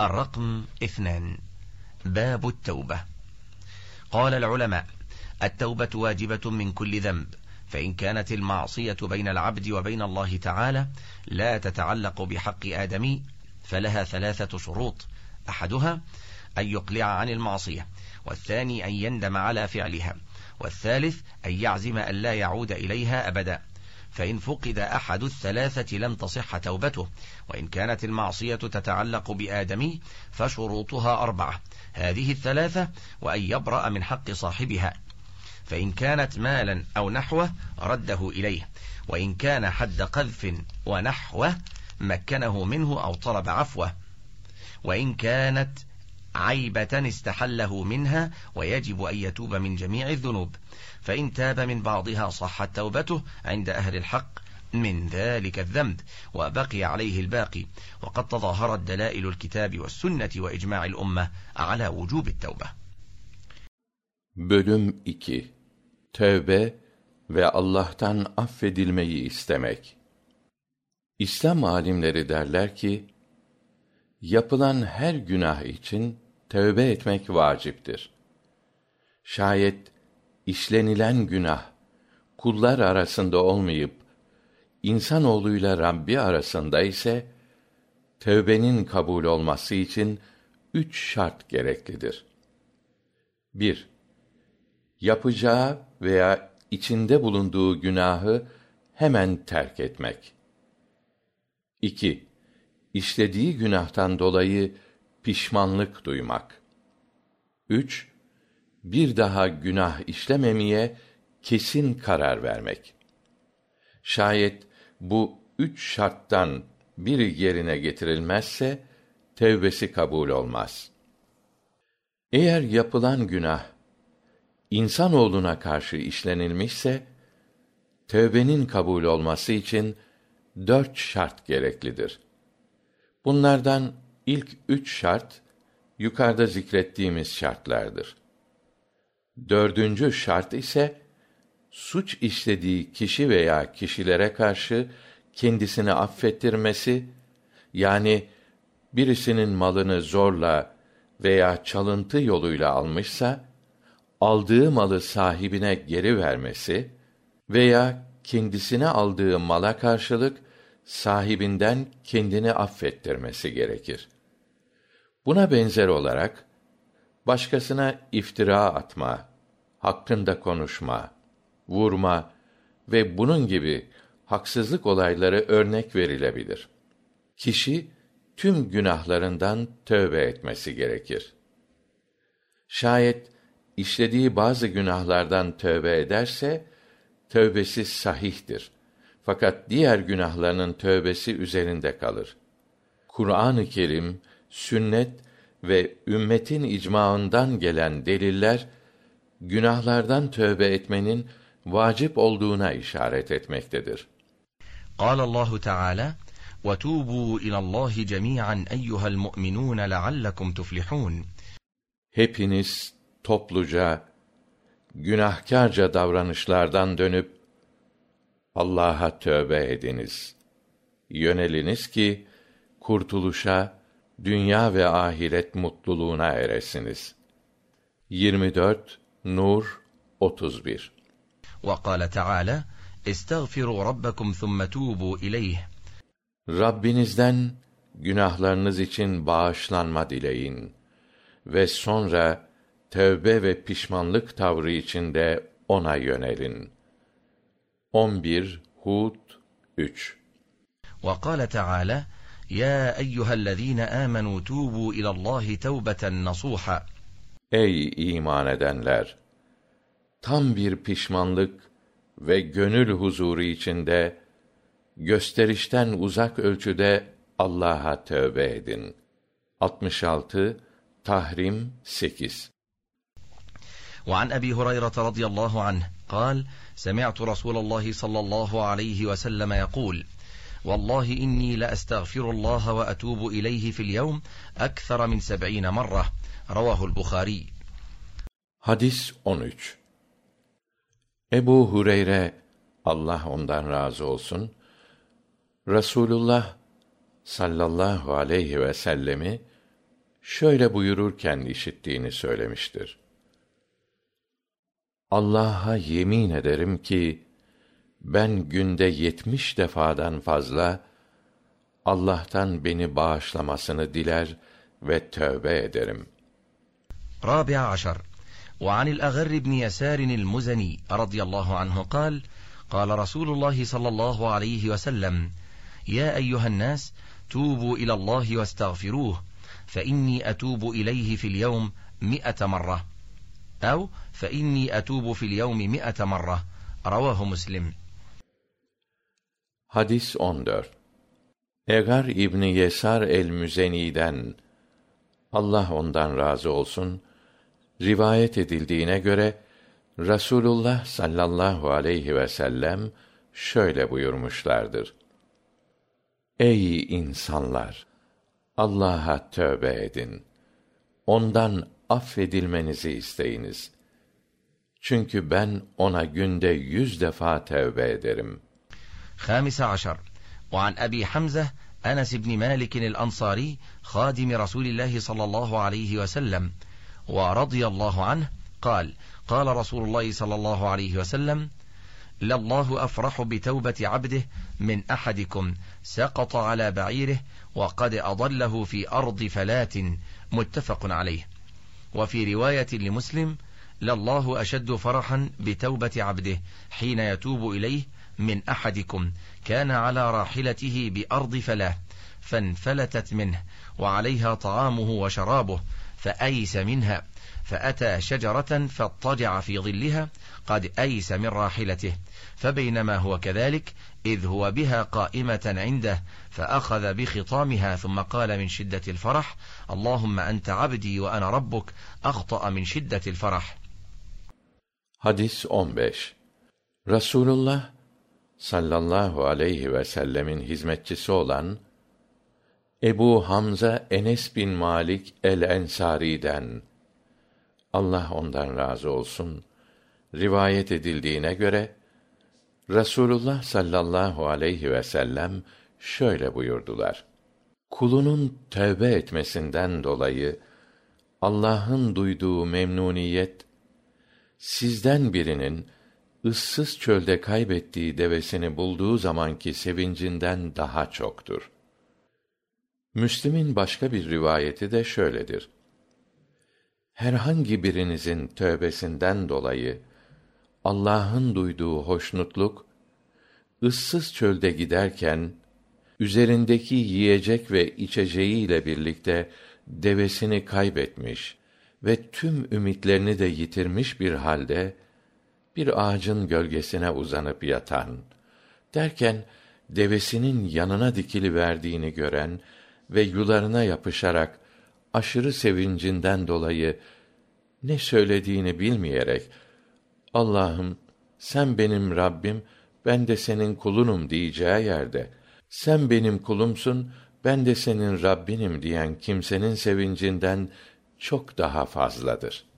الرقم اثنان باب التوبة قال العلماء التوبة واجبة من كل ذنب فإن كانت المعصية بين العبد وبين الله تعالى لا تتعلق بحق آدمي فلها ثلاثة شروط أحدها أن يقلع عن المعصية والثاني أن يندم على فعلها والثالث أن يعزم أن لا يعود إليها أبدا فإن فقد أحد الثلاثة لم تصح توبته وإن كانت المعصية تتعلق بآدمي فشروطها أربعة هذه الثلاثة وأن يبرأ من حق صاحبها فإن كانت مالا أو نحوه رده إليه وإن كان حد قذف ونحوه مكنه منه أو طلب عفوه وإن كانت عيبة استحله منها ويجب أن يتوب من جميع الذنوب فإن تاب من بعضها صحت توبته عند أهل الحق من ذلك الذنب وبقي عليه الباقي وقد تظاهرت دلائل الكتاب والسنة وإجماع الأمة على وجوب التوبة Bölüm 2 Tövbe ve Allah'tan affedilmeyi istemek İslam alimleri derler ki yapılan her günah için tövbe etmek vaciptir. Şayet işlenilen günah kullar arasında olmayıp insanoğluyla Rabbi arasında ise tövbenin kabul olması için üç şart gereklidir. 1. Yapacağı veya içinde bulunduğu günahı hemen terk etmek. 2. İşlediği günahtan dolayı pişmanlık duymak. 3. Bir daha günah işlememeye kesin karar vermek. Şayet bu üç şarttan biri yerine getirilmezse tevbesi kabul olmaz. Eğer yapılan günah insanoğluna karşı işlenilmişse tövbenin kabul olması için dört şart gereklidir. Bunlardan ilk üç şart yukarıda zikrettiğimiz şartlardır. Dördüncü şart ise suç işlediği kişi veya kişilere karşı kendisini affettirmesi yani birisinin malını zorla veya çalıntı yoluyla almışsa aldığı malı sahibine geri vermesi veya kendisine aldığı mala karşılık sahibinden kendini affettirmesi gerekir. Buna benzer olarak başkasına iftira atma, hakkında konuşma, vurma ve bunun gibi haksızlık olayları örnek verilebilir. Kişi tüm günahlarından tövbe etmesi gerekir. Şayet işlediği bazı günahlardan tövbe ederse tövbesi sahihtir Fakat diğer günahlarının tövbesi üzerinde kalır. Kur'an-ı Kerim, sünnet ve ümmetin icmaından gelen deliller günahlardan tövbe etmenin vacip olduğuna işaret etmektedir. قال الله تعالى وتوبوا إلى الله جميعا أيها المؤمنون لعلكم تفلحون Hepiniz topluca günahkarca davranışlardan dönüp allah'a tövbe ediniz. Yöneliniz ki kurtuluşa dünya ve ahiret mutluluğuna eresiniz. nur vkâle teâlâ estağfirû rabbakum thumme tubu ileyh. Rabbinizden günahlarınız için bağışlanma dileyin. Ve sonra tövbe ve pişmanlık tavrı içinde o'na yönelin. 11 Hud 3 وقال تعالى يا أيها الذين آمنوا توبوا إلى الله توبة نصوحا Ey iman edenler! Tam bir pişmanlık ve gönül huzuru içinde, gösterişten uzak ölçüde Allah'a tövbe edin. 66 Tahrim 8 وعن أبي هريرة رضي الله عنه قال سمعت رسول الله صلى الله عليه وسلم يقول والله إني لأستغفر الله وأتوب إليه في اليوم أكثر من سبعين مرة رواه البخاري. Hadis 13 Ebu Hureyre, Allah ondan razı olsun, Resulullah sallallahu aleyhi ve sellemi şöyle buyururken işittiğini söylemiştir. Allah'a yemin ederim ki ben günde yetmiş defadan fazla Allah'tan beni bağışlamasını diler ve tövbe ederim. رابع عشر وعن الأغر بن يسار المزني رضي الله عنه قال قال رسول الله صلى الله عليه وسلم يا أيها الناس توبوا إلى الله واستغفروه فإني أتوب إليه في اليوم مئة مرة أو فإني أتوب في اليوم مئة مرة رواه مسلم Hadis 14 Egar İbni Yesar el-Müzeni'den Allah ondan razı olsun rivayet edildiğine göre Rasulullah sallallahu aleyhi ve sellem şöyle buyurmuşlardır. Ey insanlar! Allah'a tövbe edin. Ondan affedilmenizi isteyiniz çünkü ben ona günde yüz defa tevbe ederim خامس عشر وعن أبي حمزة أنس بن مالك الأنصاري خادم رسول الله صلى الله عليه وسلم ورضي الله عنه قال قال رسول الله صلى الله عليه وسلم لله أفرح بتوبة عبده من أحدكم سقط على بعيره وقد أضله في أرض فلات متفق عليه وفي رواية لمسلم لله أشد فرحا بتوبة عبده حين يتوب إليه من أحدكم كان على راحلته بأرض فلاه فانفلتت منه وعليها طعامه وشرابه فأيس منها فأتى شجرة فاضطجع في ظلها قد أيس من راحلته فبينما هو كذلك إذ هو بها قائمة عنده فأخذ بخطامها ثم قال من شدة الفرح اللهم أنت عبدي وأنا ربك أخطأ من شدة الفرح Hadis 15 الله صلى الله عليه وسلم hizmetçisi olan Ebu Hamza Enes bin Malik el-Ensari'den Allah ondan razı olsun rivayet edildiğine göre Rasulullah sallallahu aleyhi ve sellem şöyle buyurdular. Kulunun tövbe etmesinden dolayı Allah'ın duyduğu memnuniyet sizden birinin ıssız çölde kaybettiği devesini bulduğu zamanki sevincinden daha çoktur. Müslim'in başka bir rivayeti de şöyledir. Herhangi birinizin tövbesinden dolayı Allah'ın duyduğu hoşnutluk ıssız çölde giderken üzerindeki yiyecek ve içeceğiyle birlikte devesini kaybetmiş ve tüm ümitlerini de yitirmiş bir halde bir ağacın gölgesine uzanıp yatan derken devesinin yanına dikili verdiğini gören ve yularına yapışarak aşırı sevincinden dolayı ne söylediğini bilmeyerek Allah'ım sen benim Rabbim ben de senin kulunum diyeceği yerde sen benim kulumsun ben de senin Rabbinim diyen kimsenin sevincinden çok daha fazladır.